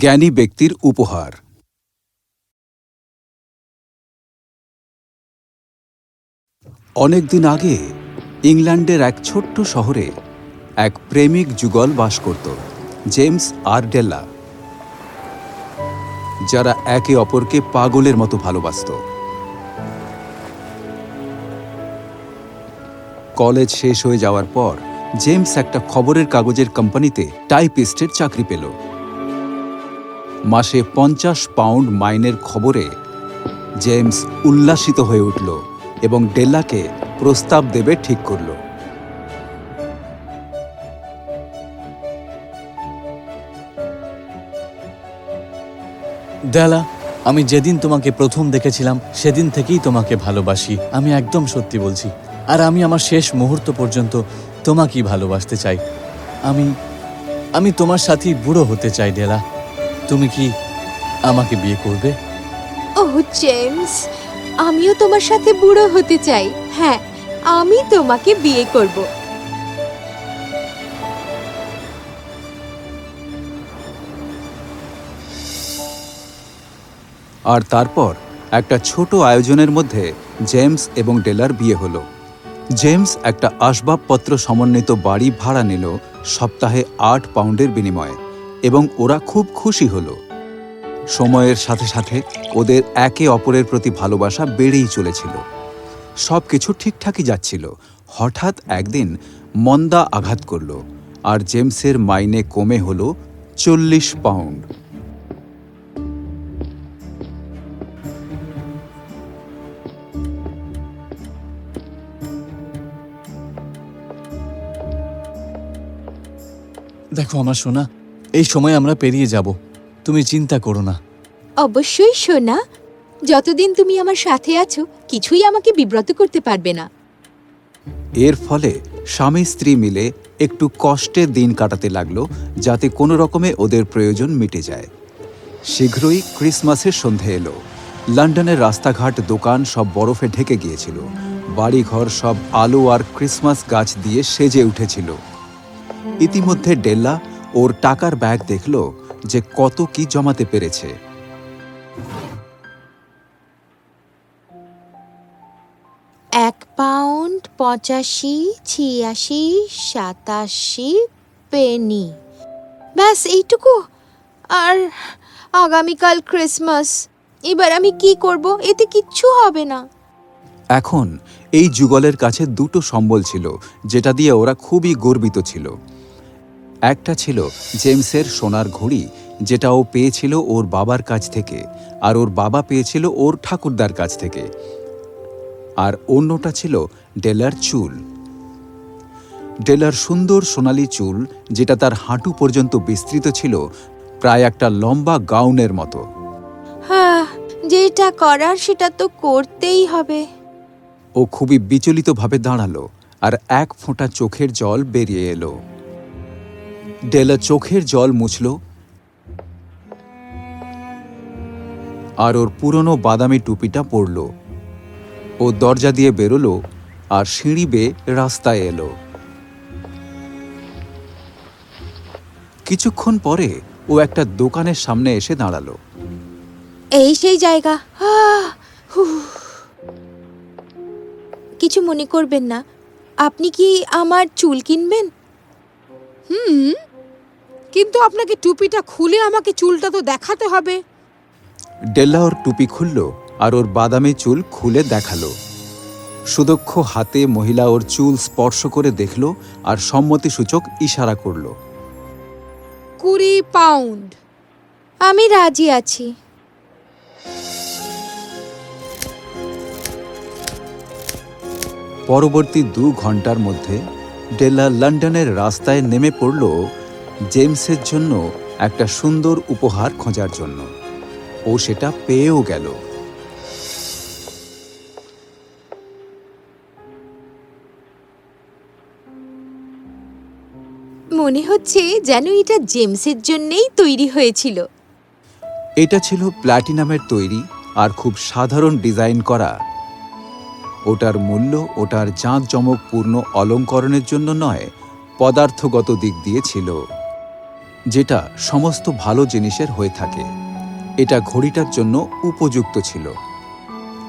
জ্ঞানী ব্যক্তির উপহার। অনেকদিন আগে ইংল্যান্ডের এক ছোট্ট শহরে এক প্রেমিক যুগল বাস করত, জেমস আর ডেল্লা যারা একে অপরকে পাগলের মতো ভালোবাসত। কলেজ শেষ হয়ে যাওয়ার পর জেমস একটা খবরের কাগজের কোম্পানিতে টাইপিস্টের চাকরি পেল। মাসে পঞ্চাশ পাউন্ড মাইনের খবরে জেমস উল্লাসিত হয়ে উঠল এবং ডেল্লাকে প্রস্তাব দেবে ঠিক করল। দেলা আমি যেদিন তোমাকে প্রথম দেখেছিলাম, সেদিন থেকেই তোমাকে ভালোবাসি। আমি একদম সত্যি বলছি। আর আমি আমার শেষ মুহূর্ত পর্যন্ত তোমাকেই ভালোবাসতে চাই। আমি আমি তোমার সাথেই বুড়ো হতে চাই, ডেলা। তুমি কি আমাকে বিয়ে করবে? ওহ জেমস আমিও তোমার সাথে বুড়ো হতে চাই। হ্যাঁ আমি তোমাকে বিয়ে করব। আর তারপর একটা ছোট আয়োজনের মধ্যে জেমস এবং ডেলার বিয়ে হলো। জেমস একটা আসবাবপত্র সমন্বিত বাড়ি ভাড়া নিল সপ্তাহে আট পাউন্ডের বিনিময়ে। এবং ওরা খুব খুশি হলো। সময়ের সাথে সাথে ওদের একে অপরের প্রতি ভালোবাসা বেড়েই চলেছিল। সব কিছু ঠিকঠাকই যাচ্ছিল। হঠাৎ একদিন মন্দা আঘাত করল আর জেমসের মাইনে কমে হল চল্লিশ পাউন্ড। দেখো আমার সোনা এই সময় আমরা পেরিয়ে যাব। তুমি চিন্তা করো না। অবশ্যই সোনা। যতদিন তুমি আমার সাথে আছো কিছুই আমাকে বিব্রত করতে পারবে না। এর ফলে স্বামী স্ত্রী মিলে একটু কষ্টে দিন কাটাতে লাগল যাতে কোনো রকমে ওদের প্রয়োজন মিটে যায়। শীঘ্রই ক্রিসমাসের সন্ধে এলো। লন্ডনের রাস্তাঘাট দোকান সব বরফে ঢেকে গিয়েছিল। বাড়িঘর সব আলো আর ক্রিসমাস গাছ দিয়ে সেজে উঠেছিল। ইতিমধ্যে ডেল্লা ওর টাকার ব্যাগ দেখল যে কত কি জমাতে পেরেছে। এক পাউন্ড পঁচাশি ছিয়াশি সাতাশি পেনি। ব্যাস এইটুকু। আর আগামীকাল ক্রিসমাস। এবার আমি কি করব? এতে কিচ্ছু হবে না। এখন এই যুগলের কাছে দুটো সম্বল ছিল যেটা দিয়ে ওরা খুবই গর্বিত ছিল। একটা ছিল জেমসের সোনার ঘড়ি যেটা ও পেয়েছিল ওর বাবার কাছ থেকে আর ওর বাবা পেয়েছিল ওর ঠাকুরদার কাছ থেকে। আর অন্যটা ছিল ডেলার চুল। ডেলার সুন্দর সোনালি চুল যেটা তার হাঁটু পর্যন্ত বিস্তৃত ছিল প্রায় একটা লম্বা গাউনের মতো। হ্যাঁ যেটা করার সেটা তো করতেই হবে। ও খুবই বিচলিতভাবে দাঁড়াল আর এক ফোঁটা চোখের জল বেরিয়ে এলো। ডেলা চোখের জল মুছল, আর ওর পুরনো বাদামি টুপিটা পরল। ও দরজা দিয়ে বেরোলো, আর সিঁড়ি বেয়ে রাস্তায় এলো। কিছুক্ষণ পরে ও একটা দোকানের সামনে এসে দাঁড়াল। এই সেই জায়গা। কিছু মনে করবেন না। আপনি কি আমার চুল কিনবেন? হুম। কিন্তু আপনাকে টুপিটা খুলে আমাকে চুলটা তো দেখাতে হবে। ডেল্লা ওর টুপি খুলল আর ওর বাদামি চুল খুলে দেখাল। সুদক্ষ হাতে মহিলা ওর চুল স্পর্শ করে দেখল আর সম্মতিসূচক ইশারা করল। কুড়ি পাউন্ড। আমি রাজি আছি। পরবর্তী দু ঘণ্টার মধ্যে ডেল্লা লন্ডনের রাস্তায় নেমে পড়ল জেমসের জন্য একটা সুন্দর উপহার খোঁজার জন্য। ও সেটা পেয়েও গেল। মনে হচ্ছে যেন এটা জেমসের জন্যেই তৈরি হয়েছিল। এটা ছিল প্ল্যাটিনামের তৈরি আর খুব সাধারণ ডিজাইন করা। ওটার মূল্য ওটার জাঁকজমকপূর্ণ অলঙ্করণের জন্য নয় পদার্থগত দিক দিয়ে ছিল। যেটা সমস্ত ভালো জিনিসের হয়ে থাকে। এটা ঘড়িটার জন্য উপযুক্ত ছিল।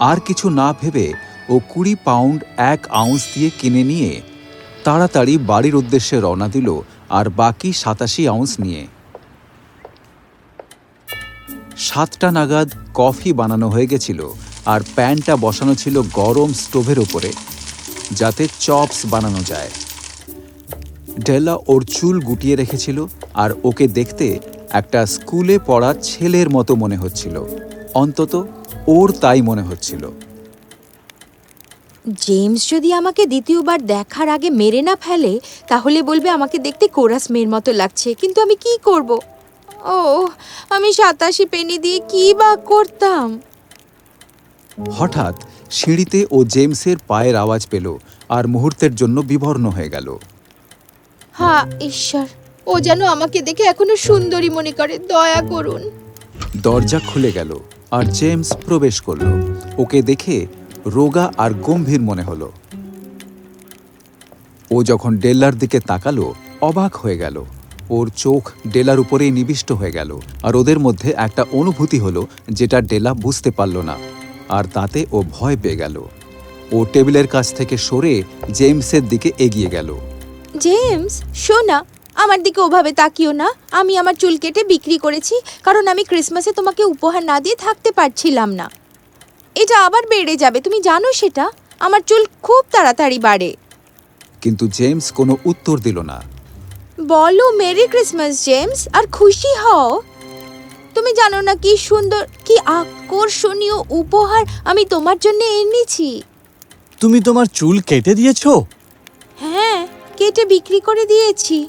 আর কিছু না ভেবে ও কুড়ি পাউন্ড এক আউন্স দিয়ে কিনে নিয়ে তাড়াতাড়ি বাড়ির উদ্দেশ্যে রওনা দিল আর বাকি সাতাশি আউন্স নিয়ে। সাতটা নাগাদ কফি বানানো হয়ে গেছিল আর প্যানটা বসানো ছিল গরম স্টোভের ওপরে যাতে চপস বানানো যায়। ডেলা ওর চুল গুটিয়ে রেখেছিল আর ওকে দেখতে একটা স্কুলে পড়া ছেলের মতো মনে হচ্ছিল। অন্তত ওর তাই মনে হচ্ছিল। জেমস যদি আমাকে দ্বিতীয়বার দেখার আগে মেরে না ফেলে তাহলে বলবে আমাকে দেখতে কোরাস মেয়ের মতো লাগছে কিন্তু আমি কি করব? ও আমি সাতাশি পেনি দিয়ে কি বা করতাম? হঠাৎ সিঁড়িতে ও জেমসের পায়ের আওয়াজ পেল আর মুহূর্তের জন্য বিবর্ণ হয়ে গেল। হা, ঈশ্বর। ও যেন আমাকে দেখে এখনও সুন্দরী মনে করে, দয়া করুন। দরজা খুলে গেল আর জেমস প্রবেশ করল। ওকে দেখে রোগা আর গম্ভীর মনে হলো। ও যখন ডেল্লার দিকে তাকালো, অবাক হয়ে গেল। ওর চোখ ডেলার উপরেই নিবিষ্ট হয়ে গেল আর ওদের মধ্যে একটা অনুভূতি হলো যেটা ডেলা বুঝতে পারল না। আর তাতে ও ভয় পেয়ে গেল। ও টেবিলের কাছ থেকে সরে জেমসের দিকে এগিয়ে গেল। জেমস শোনা আমার দিকে ওভাবে তাকিও না। আমি আমার চুল কেটে বিক্রি করেছি কারণ আমি ক্রিসমাসে তোমাকে উপহার না দিয়ে থাকতে পারছিলাম না। এটা আবার বেড়ে যাবে তুমি জানো সেটা? আমার চুল খুব তাড়াতাড়ি বাড়ে। কিন্তু জেমস কোনো উত্তর দিল না। বলো মেরি ক্রিসমাস জেমস আর খুশি হও। তুমি জানো না কি সুন্দর কি আকর্ষণীয় উপহার আমি তোমার জন্য এনেছি। তুমি তোমার চুল কেটে দিয়েছ? কেটে বিক্রি করে দিয়েছি।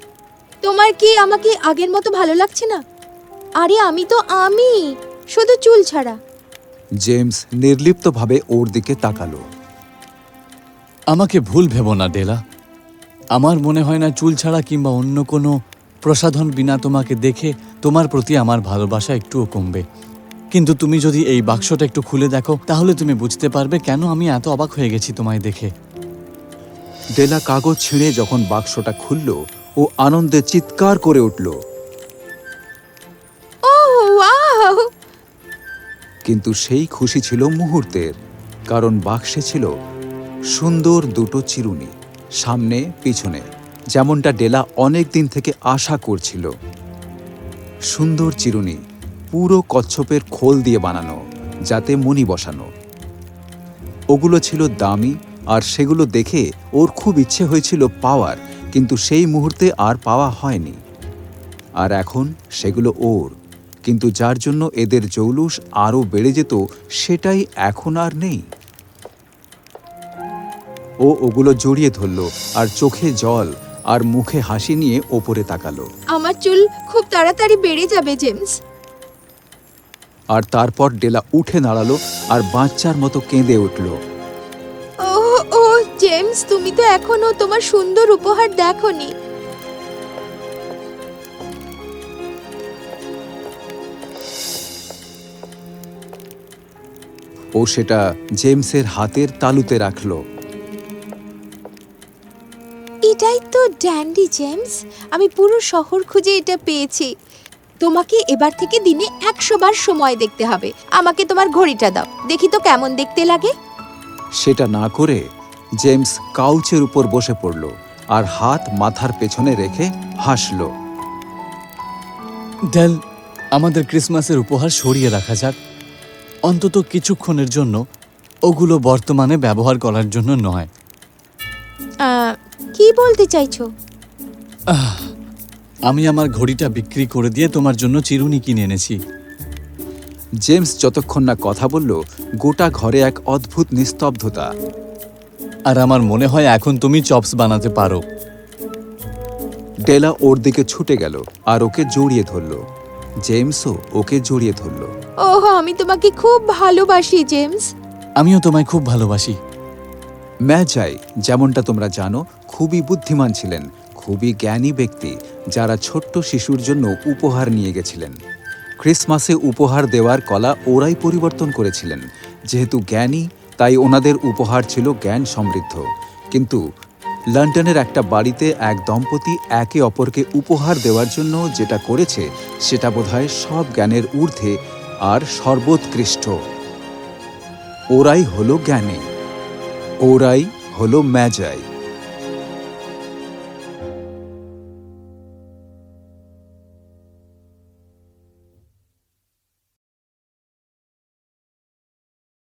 তোমার কি আমাকে আগের মতো ভালো লাগছে না? আরে আমি তো আমি শুধু চুল ছাড়া। জেমস নির্লিপ্তভাবে ওর দিকে তাকালো। আমাকে ভুল ভেবো না ডেলা। আমার মনে হয় না চুল ছাড়া কিংবা অন্য কোনো প্রসাধন বিনা তোমাকে দেখে তোমার প্রতি আমার ভালোবাসা একটুও কমবে। কিন্তু তুমি যদি এই বাক্সটা একটু খুলে দেখো তাহলে তুমি বুঝতে পারবে কেন আমি এত অবাক হয়ে গেছি তোমায় দেখে। ডেলা কাগজ ছিঁড়ে যখন বাক্সটা খুলল ও আনন্দে চিৎকার করে উঠল। কিন্তু সেই খুশি ছিল মুহূর্তের কারণ বাক্সে ছিল সুন্দর দুটো চিরুনি সামনে পিছনে যেমনটা ডেলা অনেক দিন থেকে আশা করছিল। সুন্দর চিরুনি পুরো কচ্ছপের খোল দিয়ে বানানো যাতে মণি বসানো। ওগুলো ছিল দামি আর সেগুলো দেখে ওর খুব ইচ্ছে হয়েছিল পাওয়ার কিন্তু সেই মুহূর্তে আর পাওয়া হয়নি। আর এখন সেগুলো ওর কিন্তু যার জন্য এদের জৌলুস আরও বেড়ে যেত সেটাই এখন আর নেই। ও ওগুলো জড়িয়ে ধরল আর চোখে জল আর মুখে হাসি নিয়ে ওপরে তাকালো। আমার চুল খুব তাড়াতাড়ি বেড়ে যাবে জেমস। আর তারপর ডেলা উঠে দাঁড়াল আর বাচ্চার মতো কেঁদে উঠল। জেমস তুমি তো এখনও তোমার সুন্দর উপহার দেখোনি। ও সেটা জেমসের হাতের তালুতে রাখল। এটাই তো ড্যান্ডি জেমস। আমি পুরো শহর খুঁজে এটা পেয়েছি। তোমাকে এবার থেকে দিনে একশো বার সময় দেখতে হবে। আমাকে তোমার ঘড়িটা দাও। দেখি তো কেমন দেখতে লাগে। সেটা না করে জেমস কাউচের উপর বসে পড়ল আর হাত মাথার পেছনে রেখে হাসল। ডেল আমাদের ক্রিসমাসের উপহার সরিয়ে রাখা যাক। অন্তত কিছুক্ষণের জন্য ওগুলো বর্তমানে ব্যবহার করার জন্য নয়। কি বলতে চাইছো? আমি আমার ঘড়িটা বিক্রি করে দিয়ে তোমার জন্য চিরুনি কিনে এনেছি। জেমস যতক্ষণ না কথা বলল গোটা ঘরে এক অদ্ভুত নিস্তব্ধতা। আর আমার মনে হয় এখন তুমি চপস বানাতে পারো। ডেলা ওর দিকে ছুটে গেল আর ওকে জড়িয়ে ধরল। জেমসও ওকে জড়িয়ে ধরল। ওহ আমি তোমাকে খুব ভালোবাসি জেমস। আমিও তোমায় খুব ভালোবাসি। ম্যাজাই যেমনটা তোমরা জানো খুবই বুদ্ধিমান ছিলেন খুবই জ্ঞানী ব্যক্তি যারা ছোট্ট শিশুর জন্য উপহার নিয়ে গেছিলেন। ক্রিসমাসে উপহার দেওয়ার কলা ওরাই পরিবর্তন করেছিলেন যেহেতু জ্ঞানী তাই ওনাদের উপহার ছিল জ্ঞান সমৃদ্ধ। কিন্তু লন্ডনের একটা বাড়িতে এক দম্পতি একে অপরকে উপহার দেওয়ার জন্য যেটা করেছে, সেটা বোধহয় সব জ্ঞানের ঊর্ধ্বে আর সর্বোৎকৃষ্ট। ওরাই হলো জ্ঞানী। ওরাই হলো ম্যাজাই।